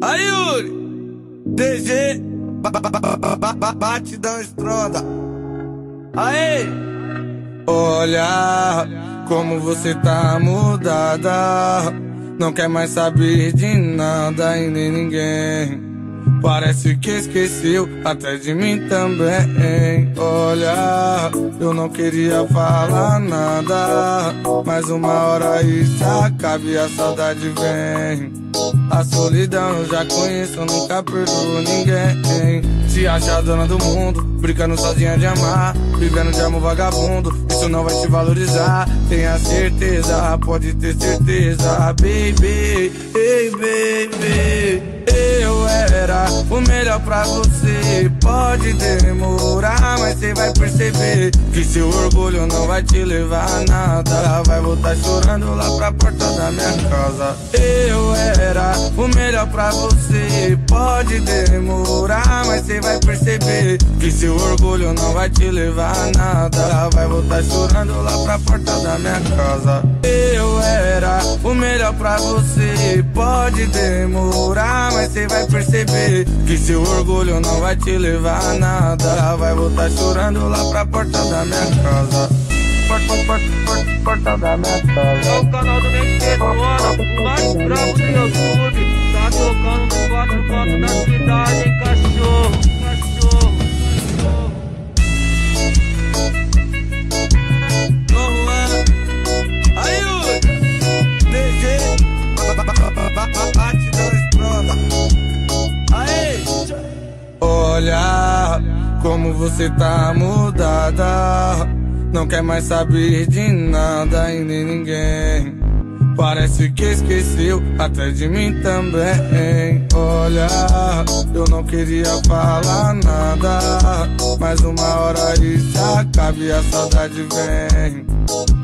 Aí Yuri, DG, batidão estronda. Aê! Olha como você tá mudada. Não quer mais saber de nada e nem ninguém. Parece que esqueceu até de mim também. Olha, eu não queria falar nada, mas uma hora isso acaba e a saudade vem. A solidão eu já conheço, nunca perdoo ninguém. Se acha dona do mundo, brincando sozinha de amar, vivendo de amor vagabundo, isso não vai te valorizar. Tenha certeza, pode ter certeza, baby, hey baby o melhor pra você. Pode demorar, mas cê vai perceber que seu orgulho não vai te levar a nada. Vai voltar chorando lá pra porta da minha casa. Eu era o melhor pra você. Pode demorar, mas cê vai perceber que seu orgulho não vai te levar a nada. Vai voltar chorando lá pra porta da minha casa. Eu era o melhor pra você. Pode demorar, mas cê vai perceber que seu orgulho não vai te levar a nada. Vai voltar chorando lá pra porta da minha casa. Porta, porta, porta, porta da minha casa. É o canal do Mexicano, o mais brabo do YouTube. Tá tocando no quatro cantos da cidade, como você tá mudada. Não quer mais saber de nada e nem ninguém. Parece que esqueceu até de mim também. Olha, eu não queria falar nada. Mas uma hora isso acaba e a saudade vem.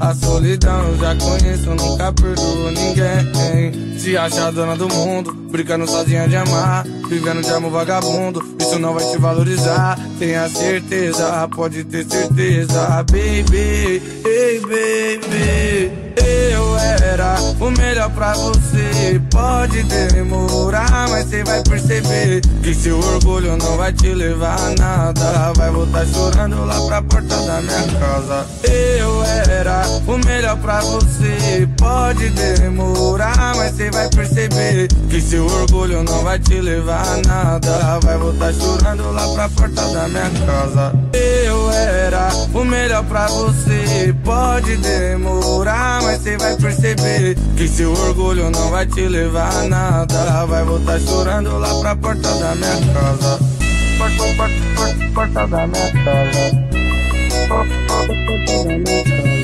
A solidão eu já conheço, nunca perdoo ninguém. Se acha dona do mundo, brincando sozinha de amar. Vivendo de amor vagabundo, isso não vai te valorizar. Tenha certeza, pode ter certeza, baby, hey baby era o melhor pra você. Pode demorar, mas cê vai perceber que seu orgulho não vai te levar a nada. Vai voltar chorando lá pra porta da minha casa. Eu era o melhor pra você. Pode demorar, mas cê vai perceber que seu orgulho não vai te levar a nada. Vai voltar chorando lá pra porta da minha casa. Eu era o melhor pra você. Pode demorar, mas cê vai perceber que seu orgulho não vai te levar a nada. Vai voltar chorando lá pra porta da minha casa. Porta, porta, porta, porta da minha casa. Porta, porta, porta da minha casa.